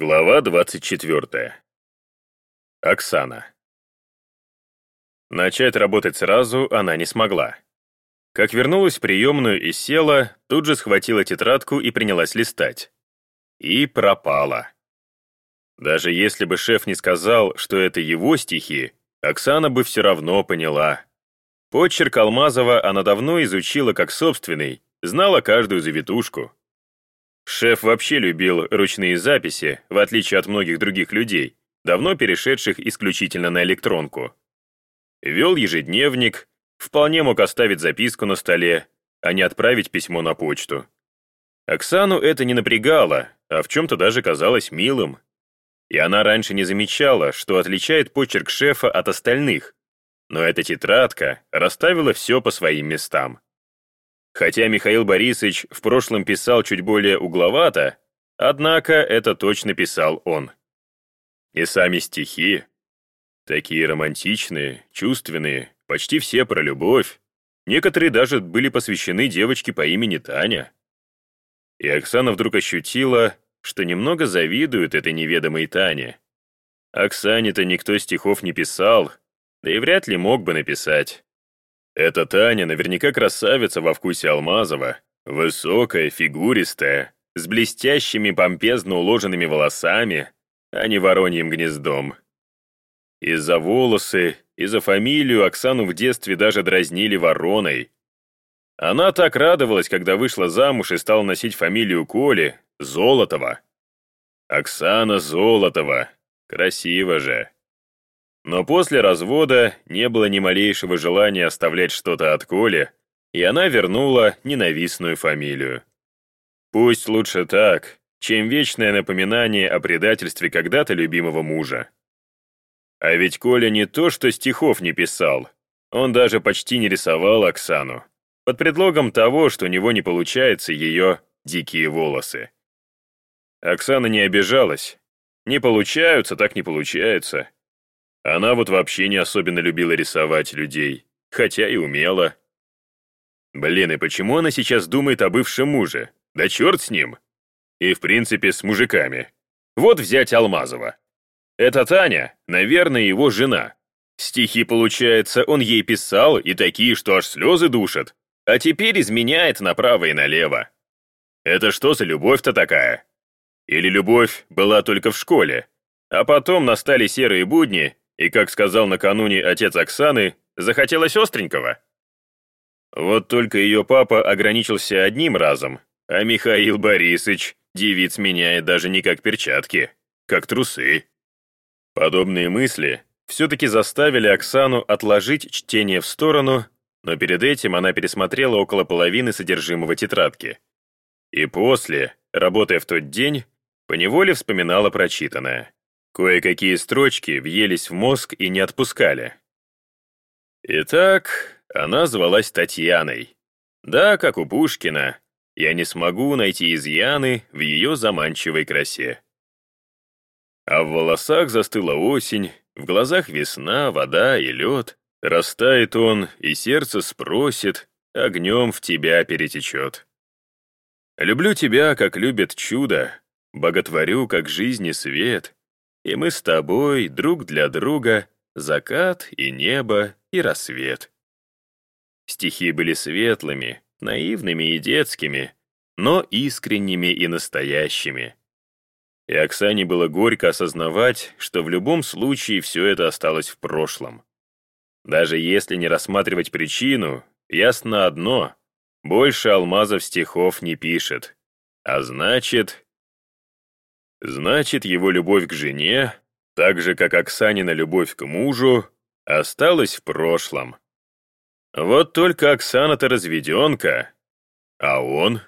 Глава 24. Оксана. Начать работать сразу она не смогла. Как вернулась в приемную и села, тут же схватила тетрадку и принялась листать. И пропала. Даже если бы шеф не сказал, что это его стихи, Оксана бы все равно поняла. Почерк Алмазова она давно изучила как собственный, знала каждую завитушку. Шеф вообще любил ручные записи, в отличие от многих других людей, давно перешедших исключительно на электронку. Вел ежедневник, вполне мог оставить записку на столе, а не отправить письмо на почту. Оксану это не напрягало, а в чем-то даже казалось милым. И она раньше не замечала, что отличает почерк шефа от остальных, но эта тетрадка расставила все по своим местам. Хотя Михаил Борисович в прошлом писал чуть более угловато, однако это точно писал он. И сами стихи, такие романтичные, чувственные, почти все про любовь, некоторые даже были посвящены девочке по имени Таня. И Оксана вдруг ощутила, что немного завидует этой неведомой Тане. Оксане-то никто стихов не писал, да и вряд ли мог бы написать. Эта Таня наверняка красавица во вкусе Алмазова, высокая, фигуристая, с блестящими помпезно уложенными волосами, а не вороньим гнездом. Из-за волосы, из-за фамилию Оксану в детстве даже дразнили вороной. Она так радовалась, когда вышла замуж и стала носить фамилию Коли, Золотова. Оксана Золотова. Красиво же. Но после развода не было ни малейшего желания оставлять что-то от Коли, и она вернула ненавистную фамилию. Пусть лучше так, чем вечное напоминание о предательстве когда-то любимого мужа. А ведь Коля не то что стихов не писал, он даже почти не рисовал Оксану, под предлогом того, что у него не получается ее дикие волосы. Оксана не обижалась. Не получаются, так не получается. Она вот вообще не особенно любила рисовать людей, хотя и умела. Блин, и почему она сейчас думает о бывшем муже? Да черт с ним! И, в принципе, с мужиками. Вот взять Алмазова. Это Таня, наверное, его жена. Стихи, получается, он ей писал, и такие, что аж слезы душат. А теперь изменяет направо и налево. Это что за любовь-то такая? Или любовь была только в школе, а потом настали серые будни, и, как сказал накануне отец Оксаны, захотелось остренького. Вот только ее папа ограничился одним разом, а Михаил Борисович девиц меняет даже не как перчатки, как трусы. Подобные мысли все-таки заставили Оксану отложить чтение в сторону, но перед этим она пересмотрела около половины содержимого тетрадки. И после, работая в тот день, поневоле вспоминала прочитанное. Кое-какие строчки въелись в мозг и не отпускали. Итак, она звалась Татьяной. Да, как у Пушкина, я не смогу найти изъяны в ее заманчивой красе. А в волосах застыла осень, в глазах весна, вода и лед. Растает он, и сердце спросит, огнем в тебя перетечет. Люблю тебя, как любят чудо, боготворю, как жизни свет — и мы с тобой друг для друга закат и небо и рассвет. Стихи были светлыми, наивными и детскими, но искренними и настоящими. И Оксане было горько осознавать, что в любом случае все это осталось в прошлом. Даже если не рассматривать причину, ясно одно — больше Алмазов стихов не пишет. А значит, Значит, его любовь к жене, так же, как Оксанина любовь к мужу, осталась в прошлом. Вот только Оксана-то разведенка, а он